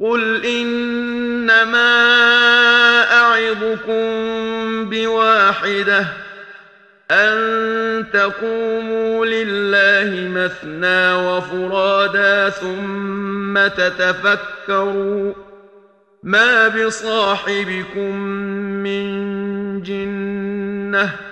قل انما اعظكم بواحده ان تقوموا لله مثنى وفرادا ثم تتفكروا ما بصاحبكم من جنه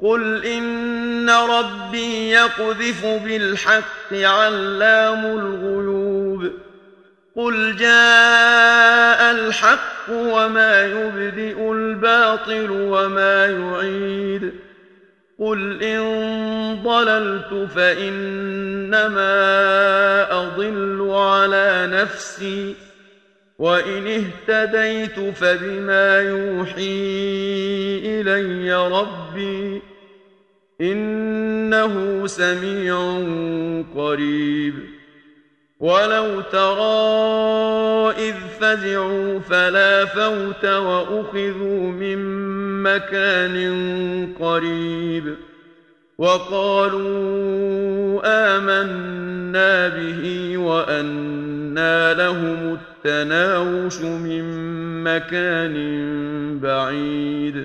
قل ان ربي يقذف بالحق علام الغيوب قل جاء الحق وما يبدئ الباطل وما يعيد قل ان ضللت فانما اضل على نفسي وَإِنِ اهْتَدَيْتُ فَبِمَا يُوحِي إِلَيَّ رَبِّي إنه سميع قريب. ولو ترى إذ فزعوا فلا فوت وأخذوا من مكان قريب. وقالوا آمنا به وأنا لهم التناوش من مكان بعيد.